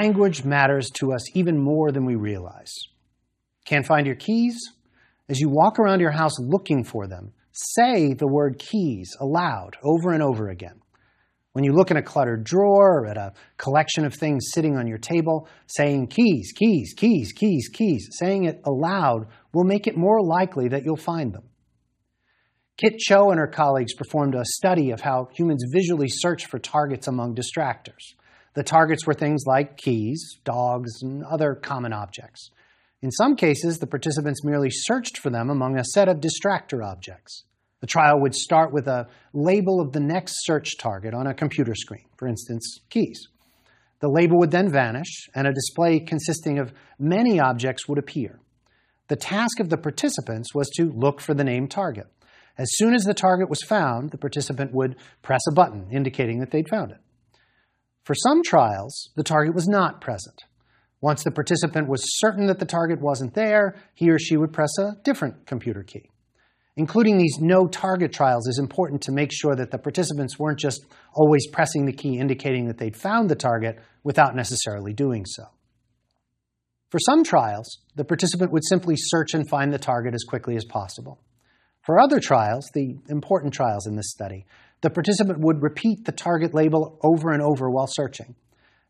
language matters to us even more than we realize. Can't find your keys? As you walk around your house looking for them, say the word keys aloud over and over again. When you look in a cluttered drawer or at a collection of things sitting on your table, saying keys, keys, keys, keys, keys, saying it aloud will make it more likely that you'll find them. Kit Cho and her colleagues performed a study of how humans visually search for targets among distractors. The targets were things like keys, dogs, and other common objects. In some cases, the participants merely searched for them among a set of distractor objects. The trial would start with a label of the next search target on a computer screen, for instance, keys. The label would then vanish, and a display consisting of many objects would appear. The task of the participants was to look for the named target. As soon as the target was found, the participant would press a button indicating that they'd found it. For some trials, the target was not present. Once the participant was certain that the target wasn't there, he or she would press a different computer key. Including these no target trials is important to make sure that the participants weren't just always pressing the key indicating that they'd found the target without necessarily doing so. For some trials, the participant would simply search and find the target as quickly as possible. For other trials, the important trials in this study, the participant would repeat the target label over and over while searching.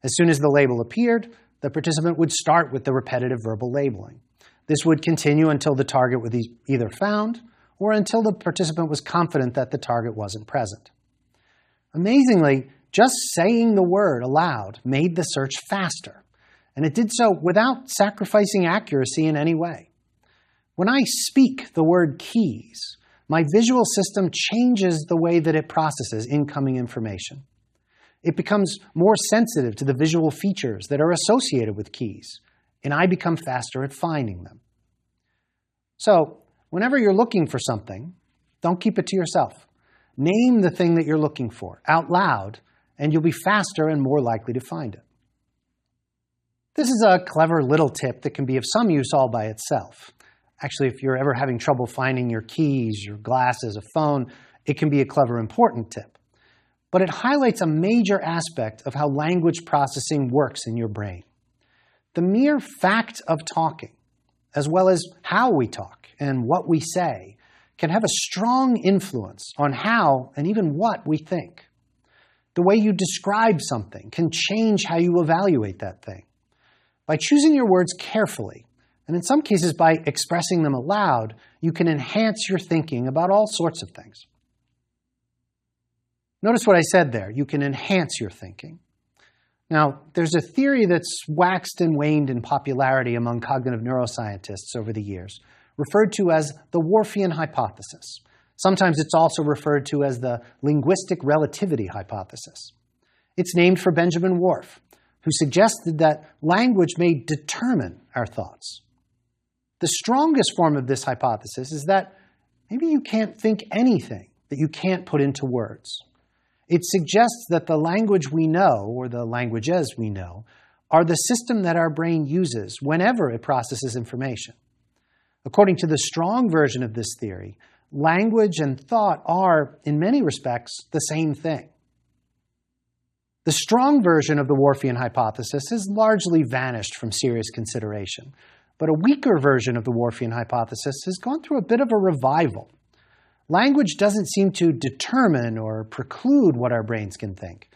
As soon as the label appeared, the participant would start with the repetitive verbal labeling. This would continue until the target was either found or until the participant was confident that the target wasn't present. Amazingly, just saying the word aloud made the search faster, and it did so without sacrificing accuracy in any way. When I speak the word keys, my visual system changes the way that it processes incoming information. It becomes more sensitive to the visual features that are associated with keys, and I become faster at finding them. So, whenever you're looking for something, don't keep it to yourself. Name the thing that you're looking for out loud, and you'll be faster and more likely to find it. This is a clever little tip that can be of some use all by itself. Actually, if you're ever having trouble finding your keys, your glasses, a phone, it can be a clever, important tip but it highlights a major aspect of how language processing works in your brain. The mere fact of talking, as well as how we talk and what we say, can have a strong influence on how and even what we think. The way you describe something can change how you evaluate that thing. By choosing your words carefully, and in some cases by expressing them aloud, you can enhance your thinking about all sorts of things. Notice what I said there. You can enhance your thinking. Now, there's a theory that's waxed and waned in popularity among cognitive neuroscientists over the years, referred to as the Whorfian hypothesis. Sometimes it's also referred to as the linguistic relativity hypothesis. It's named for Benjamin Whorf, who suggested that language may determine our thoughts. The strongest form of this hypothesis is that maybe you can't think anything that you can't put into words. It suggests that the language we know, or the languages we know, are the system that our brain uses whenever it processes information. According to the strong version of this theory, language and thought are, in many respects, the same thing. The strong version of the Whorfian hypothesis has largely vanished from serious consideration, but a weaker version of the Whorfian hypothesis has gone through a bit of a revival. Language doesn't seem to determine or preclude what our brains can think,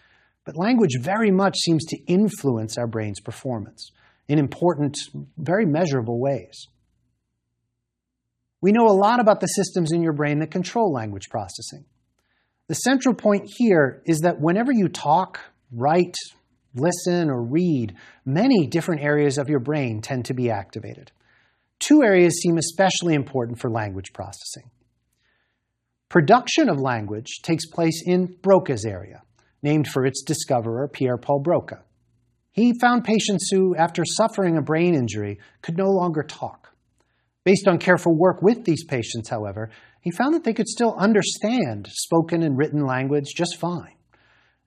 but language very much seems to influence our brain's performance in important, very measurable ways. We know a lot about the systems in your brain that control language processing. The central point here is that whenever you talk, write, listen, or read, many different areas of your brain tend to be activated. Two areas seem especially important for language processing. Production of language takes place in Broca's area, named for its discoverer, Pierre-Paul Broca. He found patients who, after suffering a brain injury, could no longer talk. Based on careful work with these patients, however, he found that they could still understand spoken and written language just fine.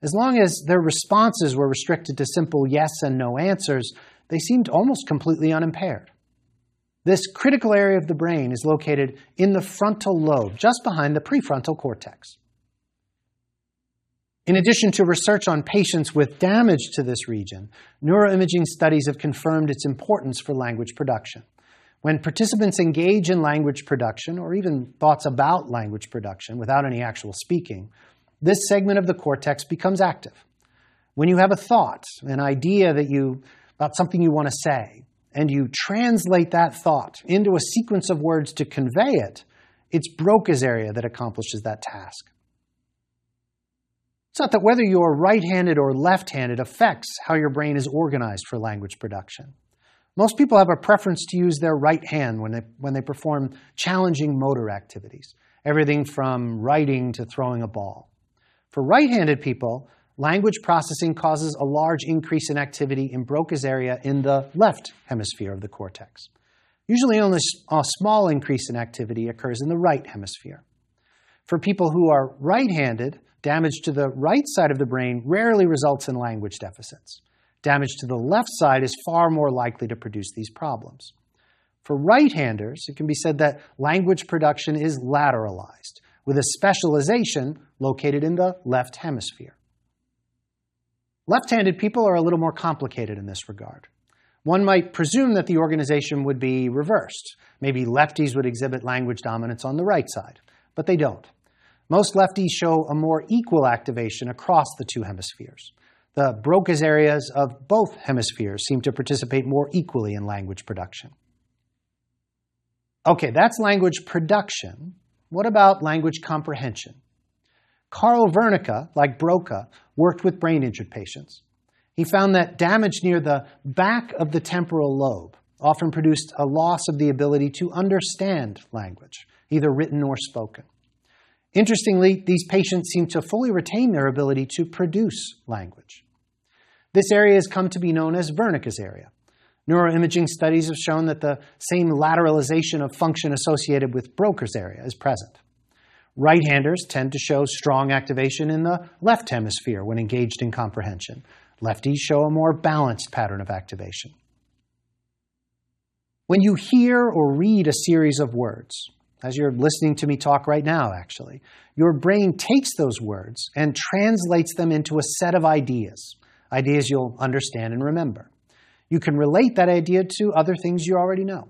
As long as their responses were restricted to simple yes and no answers, they seemed almost completely unimpaired. This critical area of the brain is located in the frontal lobe, just behind the prefrontal cortex. In addition to research on patients with damage to this region, neuroimaging studies have confirmed its importance for language production. When participants engage in language production, or even thoughts about language production without any actual speaking, this segment of the cortex becomes active. When you have a thought, an idea that you, about something you want to say, and you translate that thought into a sequence of words to convey it, it's Broca's area that accomplishes that task. It's not that whether you're right-handed or left-handed affects how your brain is organized for language production. Most people have a preference to use their right hand when they, when they perform challenging motor activities, everything from writing to throwing a ball. For right-handed people, language processing causes a large increase in activity in Broca's area in the left hemisphere of the cortex. Usually only a small increase in activity occurs in the right hemisphere. For people who are right-handed, damage to the right side of the brain rarely results in language deficits. Damage to the left side is far more likely to produce these problems. For right-handers, it can be said that language production is lateralized, with a specialization located in the left hemisphere. Left-handed people are a little more complicated in this regard. One might presume that the organization would be reversed. Maybe lefties would exhibit language dominance on the right side, but they don't. Most lefties show a more equal activation across the two hemispheres. The Broca's areas of both hemispheres seem to participate more equally in language production. Okay, that's language production. What about language comprehension? Carl Wernicke, like Broca, worked with brain injured patients. He found that damage near the back of the temporal lobe often produced a loss of the ability to understand language, either written or spoken. Interestingly, these patients seem to fully retain their ability to produce language. This area has come to be known as Wernicke's area. Neuroimaging studies have shown that the same lateralization of function associated with Broca's area is present. Right-handers tend to show strong activation in the left hemisphere when engaged in comprehension. Lefties show a more balanced pattern of activation. When you hear or read a series of words, as you're listening to me talk right now, actually, your brain takes those words and translates them into a set of ideas, ideas you'll understand and remember. You can relate that idea to other things you already know.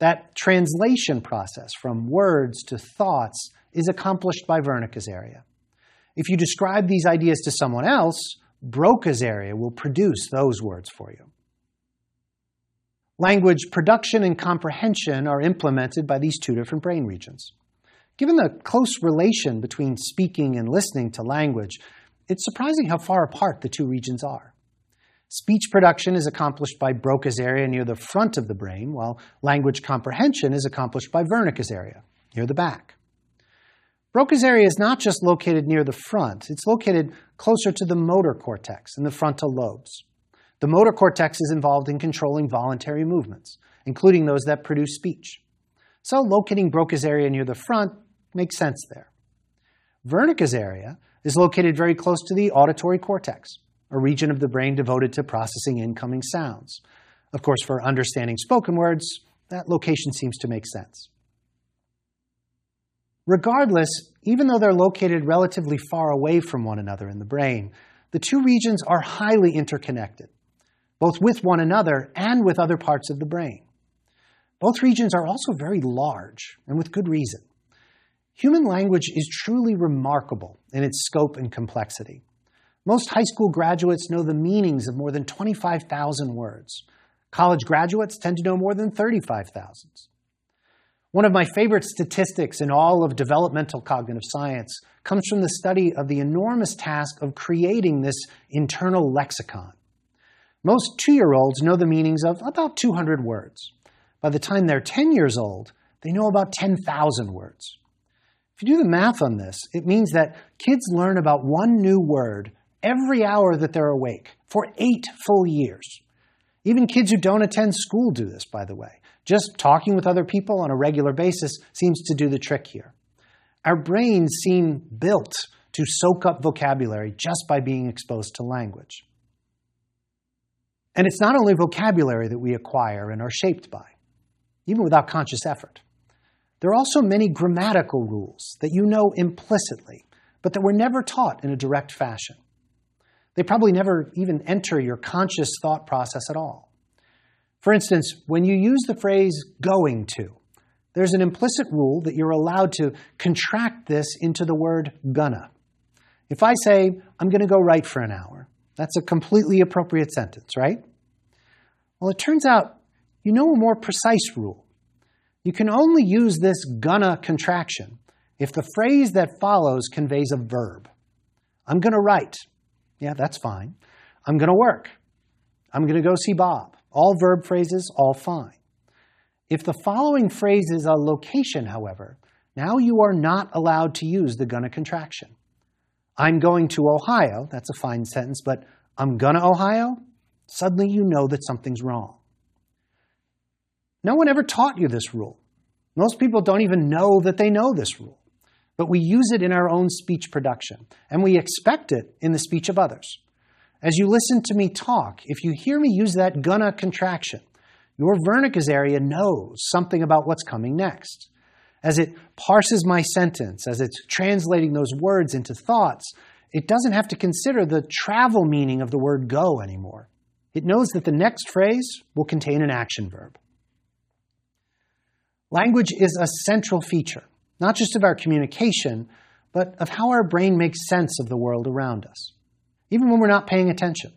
That translation process from words to thoughts is accomplished by Wernicke's area. If you describe these ideas to someone else, Broca's area will produce those words for you. Language production and comprehension are implemented by these two different brain regions. Given the close relation between speaking and listening to language, it's surprising how far apart the two regions are. Speech production is accomplished by Broca's area near the front of the brain, while language comprehension is accomplished by Wernicke's area, near the back. Broca's area is not just located near the front, it's located closer to the motor cortex and the frontal lobes. The motor cortex is involved in controlling voluntary movements, including those that produce speech. So locating Broca's area near the front makes sense there. Wernicke's area is located very close to the auditory cortex, a region of the brain devoted to processing incoming sounds. Of course, for understanding spoken words, that location seems to make sense. Regardless, even though they're located relatively far away from one another in the brain, the two regions are highly interconnected both with one another and with other parts of the brain. Both regions are also very large, and with good reason. Human language is truly remarkable in its scope and complexity. Most high school graduates know the meanings of more than 25,000 words. College graduates tend to know more than 35,000. One of my favorite statistics in all of developmental cognitive science comes from the study of the enormous task of creating this internal lexicon. Most two-year-olds know the meanings of about 200 words. By the time they're 10 years old, they know about 10,000 words. If you do the math on this, it means that kids learn about one new word every hour that they're awake for eight full years. Even kids who don't attend school do this, by the way. Just talking with other people on a regular basis seems to do the trick here. Our brains seem built to soak up vocabulary just by being exposed to language. And it's not only vocabulary that we acquire and are shaped by, even without conscious effort. There are also many grammatical rules that you know implicitly, but that were never taught in a direct fashion. They probably never even enter your conscious thought process at all. For instance, when you use the phrase going to, there's an implicit rule that you're allowed to contract this into the word gonna. If I say, I'm going to go write for an hour, that's a completely appropriate sentence, right? Well, it turns out you know a more precise rule. You can only use this gonna contraction if the phrase that follows conveys a verb. I'm going to write. Yeah, that's fine. I'm going to work. I'm going to go see Bob. All verb phrases, all fine. If the following phrase is a location, however, now you are not allowed to use the gonna contraction. I'm going to Ohio, that's a fine sentence, but I'm gonna Ohio, suddenly you know that something's wrong. No one ever taught you this rule. Most people don't even know that they know this rule. But we use it in our own speech production, and we expect it in the speech of others. As you listen to me talk, if you hear me use that gonna contraction, your Wernicke's area knows something about what's coming next. As it parses my sentence, as it's translating those words into thoughts, it doesn't have to consider the travel meaning of the word go anymore. It knows that the next phrase will contain an action verb. Language is a central feature, not just of our communication, but of how our brain makes sense of the world around us, even when we're not paying attention.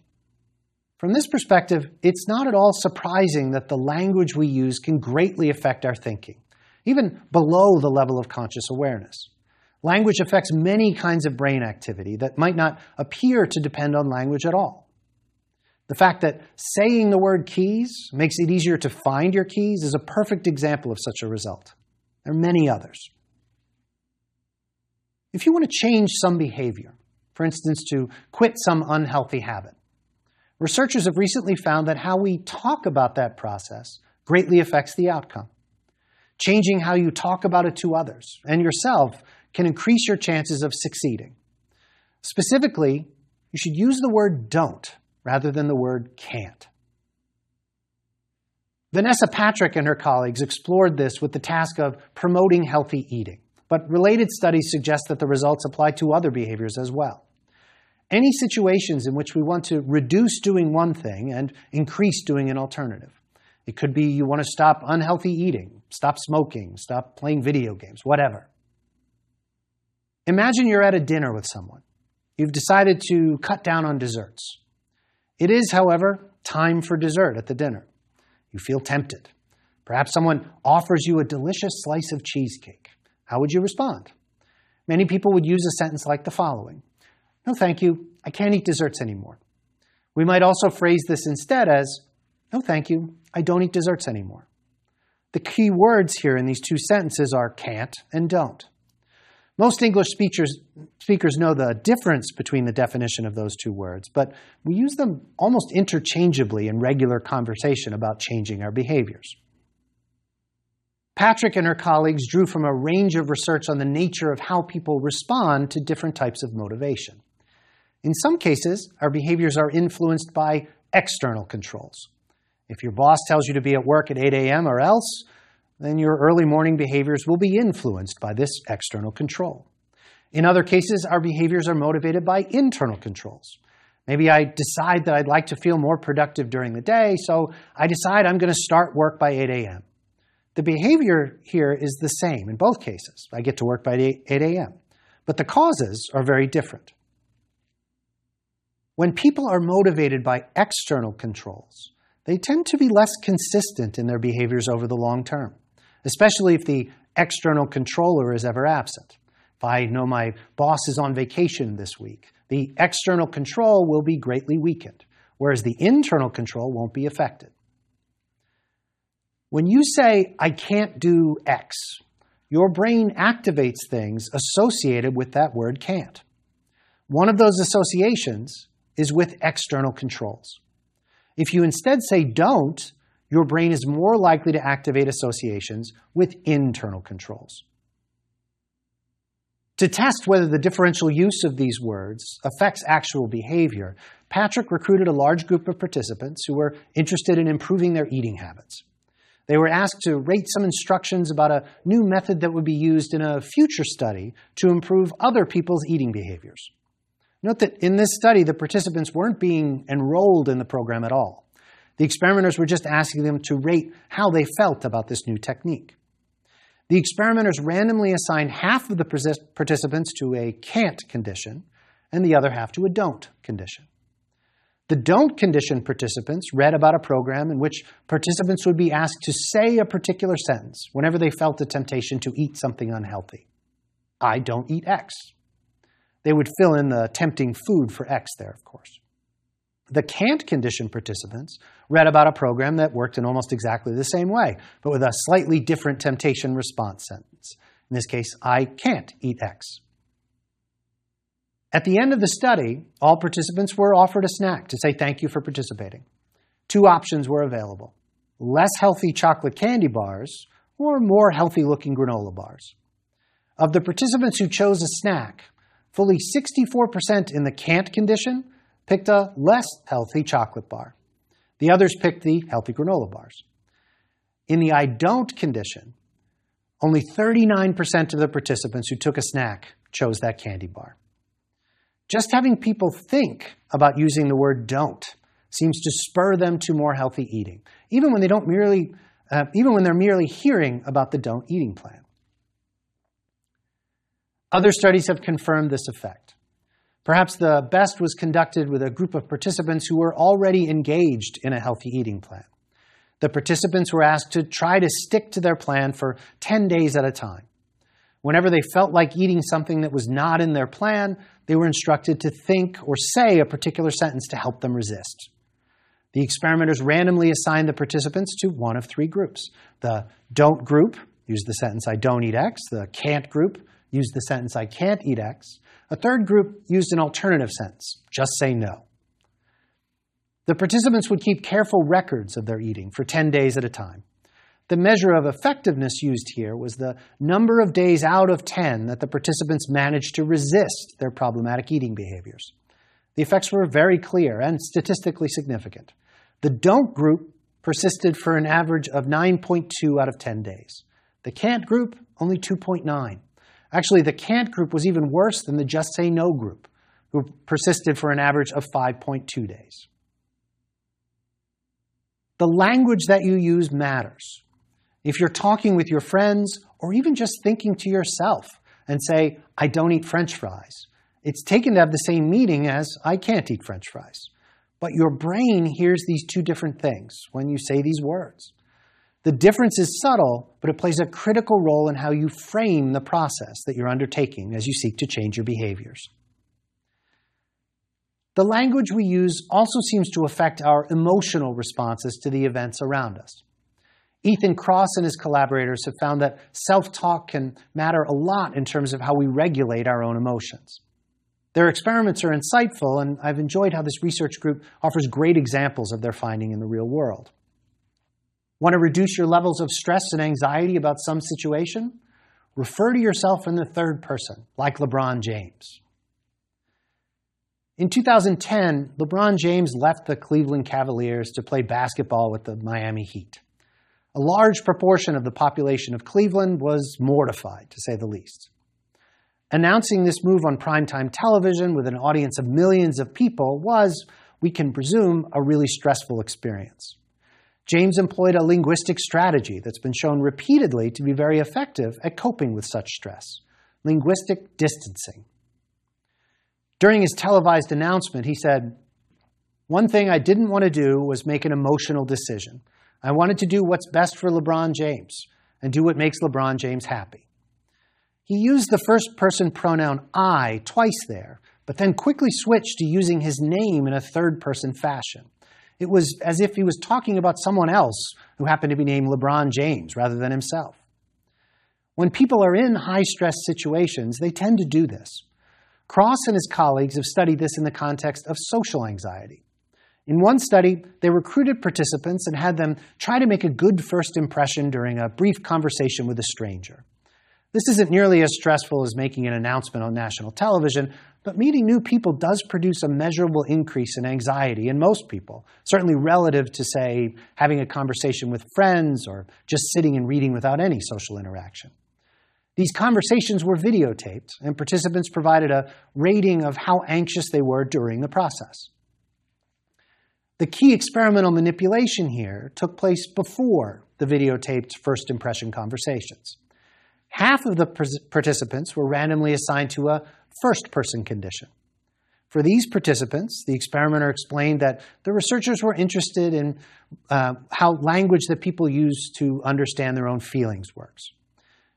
From this perspective, it's not at all surprising that the language we use can greatly affect our thinking, even below the level of conscious awareness. Language affects many kinds of brain activity that might not appear to depend on language at all. The fact that saying the word keys makes it easier to find your keys is a perfect example of such a result. There are many others. If you want to change some behavior, for instance, to quit some unhealthy habit, researchers have recently found that how we talk about that process greatly affects the outcome. Changing how you talk about it to others and yourself can increase your chances of succeeding. Specifically, you should use the word don't rather than the word can't. Vanessa Patrick and her colleagues explored this with the task of promoting healthy eating, but related studies suggest that the results apply to other behaviors as well. Any situations in which we want to reduce doing one thing and increase doing an alternative. It could be you want to stop unhealthy eating, stop smoking, stop playing video games, whatever. Imagine you're at a dinner with someone. You've decided to cut down on desserts. It is, however, time for dessert at the dinner. You feel tempted. Perhaps someone offers you a delicious slice of cheesecake. How would you respond? Many people would use a sentence like the following No, thank you. I can't eat desserts anymore. We might also phrase this instead as No, thank you. I don't eat desserts anymore. The key words here in these two sentences are can't and don't. Most English speakers, speakers know the difference between the definition of those two words, but we use them almost interchangeably in regular conversation about changing our behaviors. Patrick and her colleagues drew from a range of research on the nature of how people respond to different types of motivation. In some cases, our behaviors are influenced by external controls. If your boss tells you to be at work at 8 a.m. or else, then your early morning behaviors will be influenced by this external control. In other cases, our behaviors are motivated by internal controls. Maybe I decide that I'd like to feel more productive during the day, so I decide I'm going to start work by 8 a.m. The behavior here is the same in both cases. I get to work by 8 a.m. But the causes are very different. When people are motivated by external controls, they tend to be less consistent in their behaviors over the long term especially if the external controller is ever absent. If I know my boss is on vacation this week, the external control will be greatly weakened, whereas the internal control won't be affected. When you say, I can't do X, your brain activates things associated with that word can't. One of those associations is with external controls. If you instead say don't, your brain is more likely to activate associations with internal controls. To test whether the differential use of these words affects actual behavior, Patrick recruited a large group of participants who were interested in improving their eating habits. They were asked to rate some instructions about a new method that would be used in a future study to improve other people's eating behaviors. Note that in this study, the participants weren't being enrolled in the program at all. The experimenters were just asking them to rate how they felt about this new technique. The experimenters randomly assigned half of the participants to a can't condition and the other half to a don't condition. The don't condition participants read about a program in which participants would be asked to say a particular sentence whenever they felt a temptation to eat something unhealthy. I don't eat X. They would fill in the tempting food for X there, of course. The can't condition participants read about a program that worked in almost exactly the same way, but with a slightly different temptation response sentence. In this case, I can't eat X. At the end of the study, all participants were offered a snack to say thank you for participating. Two options were available less healthy chocolate candy bars or more healthy looking granola bars. Of the participants who chose a snack, fully 64% in the can't condition picked a less healthy chocolate bar. The others picked the healthy granola bars. In the I don't condition, only 39% of the participants who took a snack chose that candy bar. Just having people think about using the word don't seems to spur them to more healthy eating, even when they don't merely, uh, even when they're merely hearing about the don't eating plan. Other studies have confirmed this effect. Perhaps the best was conducted with a group of participants who were already engaged in a healthy eating plan. The participants were asked to try to stick to their plan for 10 days at a time. Whenever they felt like eating something that was not in their plan, they were instructed to think or say a particular sentence to help them resist. The experimenters randomly assigned the participants to one of three groups. The don't group used the sentence, I don't eat X. The can't group used the sentence, I can't eat X. A third group used an alternative sentence, just say no. The participants would keep careful records of their eating for 10 days at a time. The measure of effectiveness used here was the number of days out of 10 that the participants managed to resist their problematic eating behaviors. The effects were very clear and statistically significant. The don't group persisted for an average of 9.2 out of 10 days. The can't group, only 2.9. Actually, the can't group was even worse than the just say no group, who persisted for an average of 5.2 days. The language that you use matters if you're talking with your friends or even just thinking to yourself and say, I don't eat french fries, it's taken to have the same meaning as I can't eat french fries. But your brain hears these two different things when you say these words. The difference is subtle, but it plays a critical role in how you frame the process that you're undertaking as you seek to change your behaviors. The language we use also seems to affect our emotional responses to the events around us. Ethan Kross and his collaborators have found that self talk can matter a lot in terms of how we regulate our own emotions. Their experiments are insightful, and I've enjoyed how this research group offers great examples of their finding in the real world. Want to reduce your levels of stress and anxiety about some situation? Refer to yourself in the third person, like LeBron James. In 2010, LeBron James left the Cleveland Cavaliers to play basketball with the Miami Heat. A large proportion of the population of Cleveland was mortified, to say the least. Announcing this move on primetime television with an audience of millions of people was, we can presume, a really stressful experience. James employed a linguistic strategy that's been shown repeatedly to be very effective at coping with such stress linguistic distancing. During his televised announcement, he said, One thing I didn't want to do was make an emotional decision. I wanted to do what's best for LeBron James and do what makes LeBron James happy. He used the first person pronoun I twice there, but then quickly switched to using his name in a third person fashion. It was as if he was talking about someone else who happened to be named LeBron James rather than himself. When people are in high stress situations, they tend to do this. Kross and his colleagues have studied this in the context of social anxiety. In one study, they recruited participants and had them try to make a good first impression during a brief conversation with a stranger. This isn't nearly as stressful as making an announcement on national television, But meeting new people does produce a measurable increase in anxiety in most people, certainly relative to, say, having a conversation with friends or just sitting and reading without any social interaction. These conversations were videotaped, and participants provided a rating of how anxious they were during the process. The key experimental manipulation here took place before the videotaped first impression conversations. Half of the participants were randomly assigned to a first person condition. For these participants, the experimenter explained that the researchers were interested in uh, how language that people use to understand their own feelings works.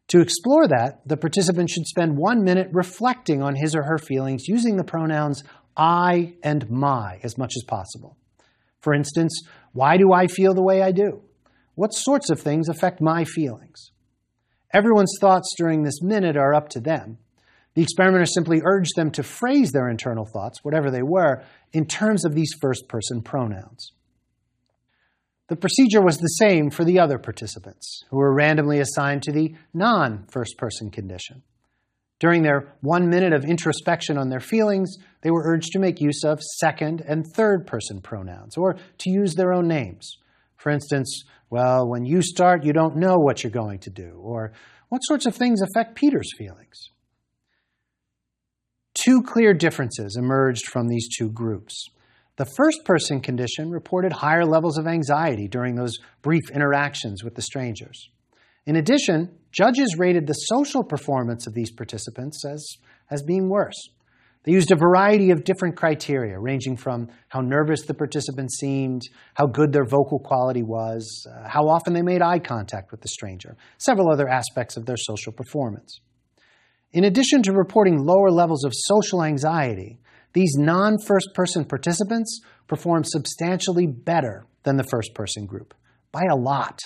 To explore that, the participant should spend one minute reflecting on his or her feelings using the pronouns I and my as much as possible. For instance, why do I feel the way I do? What sorts of things affect my feelings? Everyone's thoughts during this minute are up to them. The experimenter simply urged them to phrase their internal thoughts, whatever they were, in terms of these first person pronouns. The procedure was the same for the other participants, who were randomly assigned to the non first person condition. During their one minute of introspection on their feelings, they were urged to make use of second and third person pronouns, or to use their own names. For instance, well, when you start, you don't know what you're going to do, or what sorts of things affect Peter's feelings. Two clear differences emerged from these two groups. The first person condition reported higher levels of anxiety during those brief interactions with the strangers. In addition, judges rated the social performance of these participants as, as being worse. They used a variety of different criteria, ranging from how nervous the participant seemed, how good their vocal quality was, uh, how often they made eye contact with the stranger, several other aspects of their social performance. In addition to reporting lower levels of social anxiety, these non first person participants performed substantially better than the first person group, by a lot.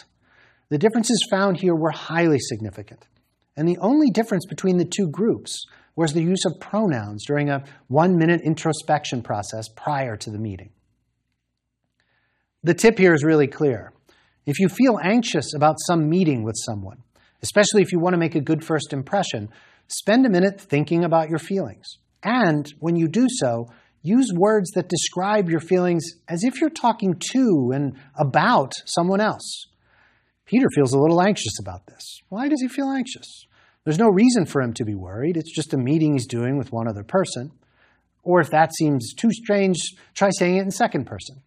The differences found here were highly significant. And the only difference between the two groups was the use of pronouns during a one minute introspection process prior to the meeting. The tip here is really clear. If you feel anxious about some meeting with someone, especially if you want to make a good first impression, spend a minute thinking about your feelings. And when you do so, use words that describe your feelings as if you're talking to and about someone else. Peter feels a little anxious about this. Why does he feel anxious? There's no reason for him to be worried. It's just a meeting he's doing with one other person. Or if that seems too strange, try saying it in second person.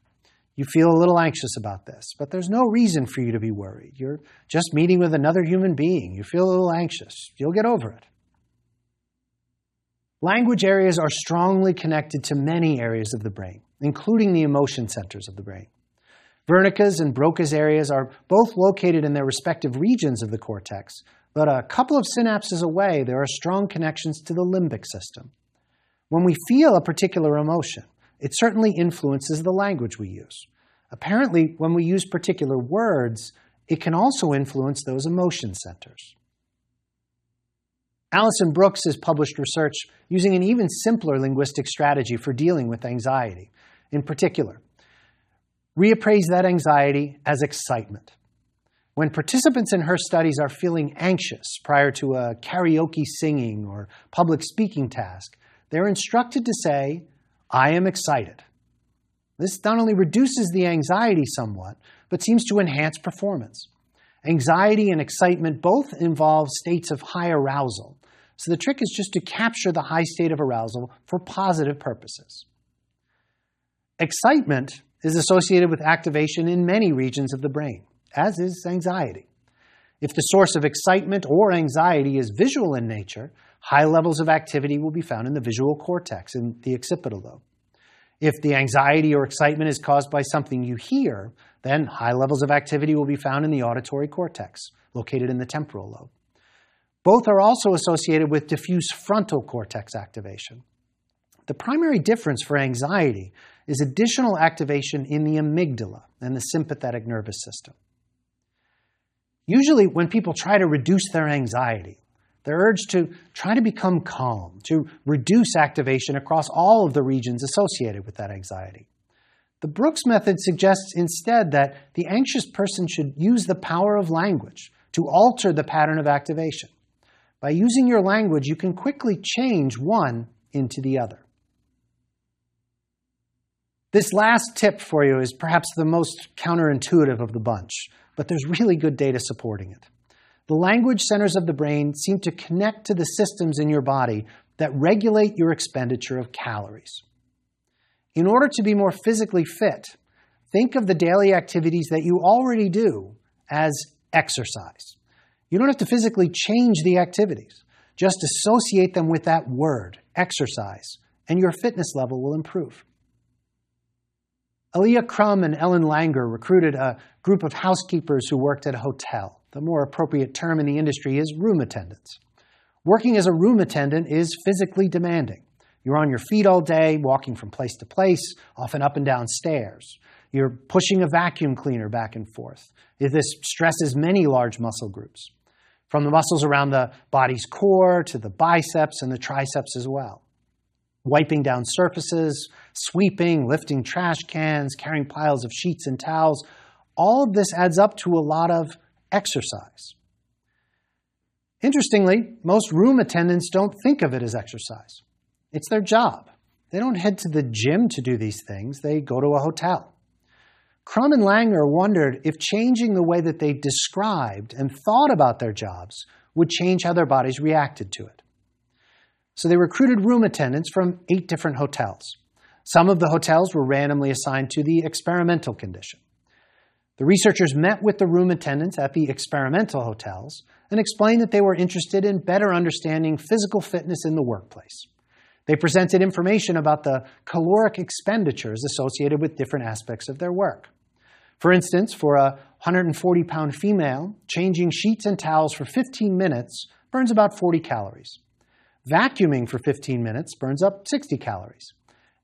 You feel a little anxious about this, but there's no reason for you to be worried. You're just meeting with another human being. You feel a little anxious. You'll get over it. Language areas are strongly connected to many areas of the brain, including the emotion centers of the brain. Wernicke's and Broca's areas are both located in their respective regions of the cortex, but a couple of synapses away, there are strong connections to the limbic system. When we feel a particular emotion, it certainly influences the language we use. Apparently, when we use particular words, it can also influence those emotion centers. Alison Brooks has published research using an even simpler linguistic strategy for dealing with anxiety. In particular, reappraise that anxiety as excitement. When participants in her studies are feeling anxious prior to a karaoke singing or public speaking task, they're instructed to say, I am excited. This not only reduces the anxiety somewhat, but seems to enhance performance. Anxiety and excitement both involve states of high arousal, so the trick is just to capture the high state of arousal for positive purposes. Excitement is associated with activation in many regions of the brain as is anxiety. If the source of excitement or anxiety is visual in nature, high levels of activity will be found in the visual cortex in the occipital lobe. If the anxiety or excitement is caused by something you hear, then high levels of activity will be found in the auditory cortex, located in the temporal lobe. Both are also associated with diffuse frontal cortex activation. The primary difference for anxiety is additional activation in the amygdala and the sympathetic nervous system. Usually, when people try to reduce their anxiety, they're urged to try to become calm, to reduce activation across all of the regions associated with that anxiety. The Brooks method suggests instead that the anxious person should use the power of language to alter the pattern of activation. By using your language, you can quickly change one, into the other. This last tip for you is perhaps the most counterintuitive of the bunch, but there's really good data supporting it. The language centers of the brain seem to connect to the systems in your body that regulate your expenditure of calories. In order to be more physically fit, think of the daily activities that you already do as exercise. You don't have to physically change the activities. Just associate them with that word, exercise, and your fitness level will improve. Alia Crum and Ellen Langer recruited a group of housekeepers who worked at a hotel. The more appropriate term in the industry is room attendants. Working as a room attendant is physically demanding. You're on your feet all day, walking from place to place, often up and down stairs. You're pushing a vacuum cleaner back and forth. This stresses many large muscle groups, from the muscles around the body's core to the biceps and the triceps as well wiping down surfaces, sweeping, lifting trash cans, carrying piles of sheets and towels. All of this adds up to a lot of exercise. Interestingly, most room attendants don't think of it as exercise. It's their job. They don't head to the gym to do these things, they go to a hotel. Crum and Langer wondered if changing the way that they described and thought about their jobs would change how their bodies reacted to it. So they recruited room attendants from eight different hotels. Some of the hotels were randomly assigned to the experimental condition. The researchers met with the room attendants at the experimental hotels and explained that they were interested in better understanding physical fitness in the workplace. They presented information about the caloric expenditures associated with different aspects of their work. For instance, for a 140 pound female, changing sheets and towels for 15 minutes burns about 40 calories. Vacuuming for 15 minutes burns up 60 calories.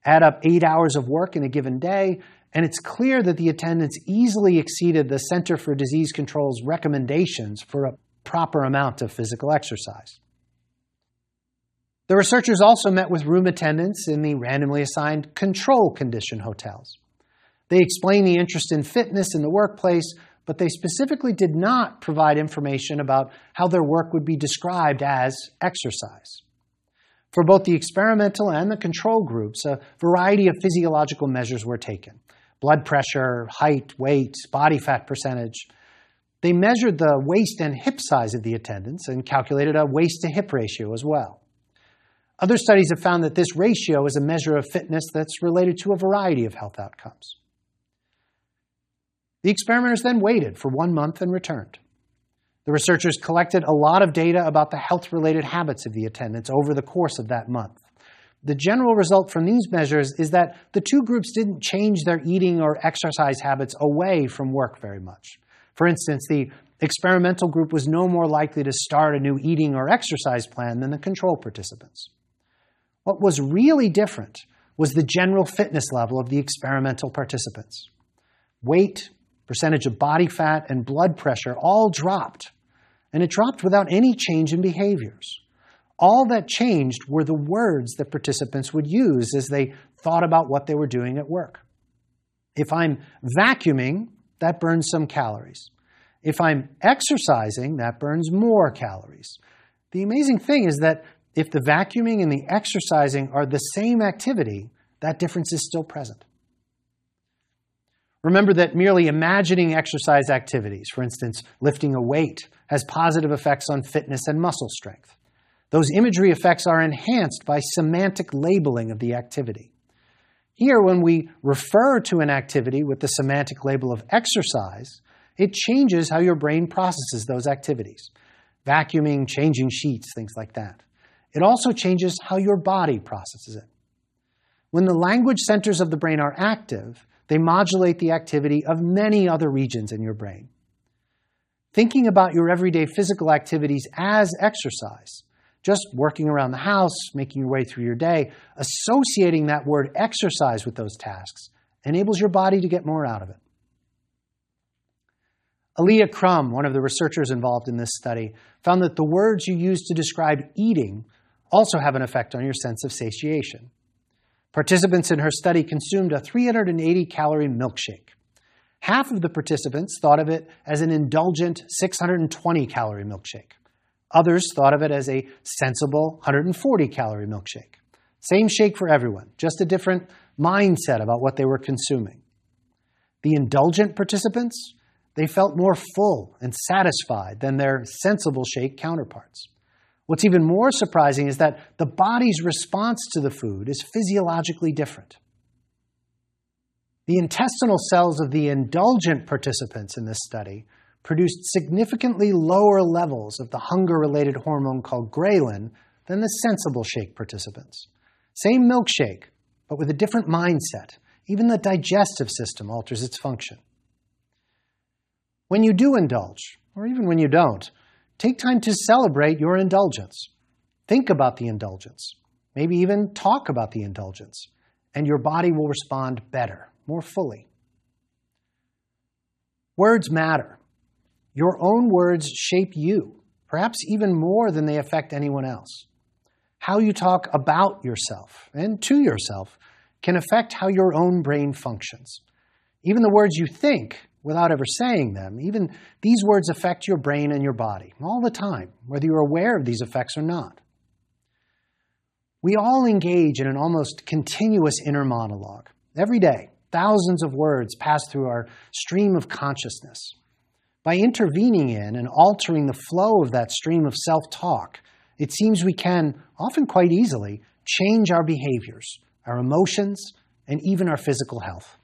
Add up eight hours of work in a given day, and it's clear that the attendance easily exceeded the Center for Disease Control's recommendations for a proper amount of physical exercise. The researchers also met with room attendants in the randomly assigned control condition hotels. They explained the interest in fitness in the workplace, but they specifically did not provide information about how their work would be described as exercise. For both the experimental and the control groups, a variety of physiological measures were taken blood pressure, height, weight, body fat percentage. They measured the waist and hip size of the attendants and calculated a waist to hip ratio as well. Other studies have found that this ratio is a measure of fitness that's related to a variety of health outcomes. The experimenters then waited for one month and returned. The researchers collected a lot of data about the health related habits of the attendants over the course of that month. The general result from these measures is that the two groups didn't change their eating or exercise habits away from work very much. For instance, the experimental group was no more likely to start a new eating or exercise plan than the control participants. What was really different was the general fitness level of the experimental participants. Weight, percentage of body fat, and blood pressure all dropped. And it dropped without any change in behaviors. All that changed were the words that participants would use as they thought about what they were doing at work. If I'm vacuuming, that burns some calories. If I'm exercising, that burns more calories. The amazing thing is that if the vacuuming and the exercising are the same activity, that difference is still present. Remember that merely imagining exercise activities, for instance, lifting a weight, has positive effects on fitness and muscle strength. Those imagery effects are enhanced by semantic labeling of the activity. Here, when we refer to an activity with the semantic label of exercise, it changes how your brain processes those activities. Vacuuming, changing sheets, things like that. It also changes how your body processes it. When the language centers of the brain are active, they modulate the activity of many other regions in your brain. Thinking about your everyday physical activities as exercise, just working around the house, making your way through your day, associating that word exercise with those tasks enables your body to get more out of it. Alia Crum, one of the researchers involved in this study, found that the words you use to describe eating also have an effect on your sense of satiation. Participants in her study consumed a 380 calorie milkshake. Half of the participants thought of it as an indulgent 620 calorie milkshake. Others thought of it as a sensible 140 calorie milkshake. Same shake for everyone, just a different mindset about what they were consuming. The indulgent participants, they felt more full and satisfied than their sensible shake counterparts. What's even more surprising is that the body's response to the food is physiologically different. The intestinal cells of the indulgent participants in this study produced significantly lower levels of the hunger related hormone called ghrelin than the sensible shake participants. Same milkshake, but with a different mindset. Even the digestive system alters its function. When you do indulge, or even when you don't, take time to celebrate your indulgence. Think about the indulgence. Maybe even talk about the indulgence. And your body will respond better, more fully. Words matter. Your own words shape you, perhaps even more than they affect anyone else. How you talk about yourself and to yourself can affect how your own brain functions. Even the words you think without ever saying them, even these words affect your brain and your body all the time, whether you're aware of these effects or not. We all engage in an almost continuous inner monologue. Every day, thousands of words pass through our stream of consciousness. By intervening in and altering the flow of that stream of self talk, it seems we can, often quite easily, change our behaviors, our emotions, and even our physical health.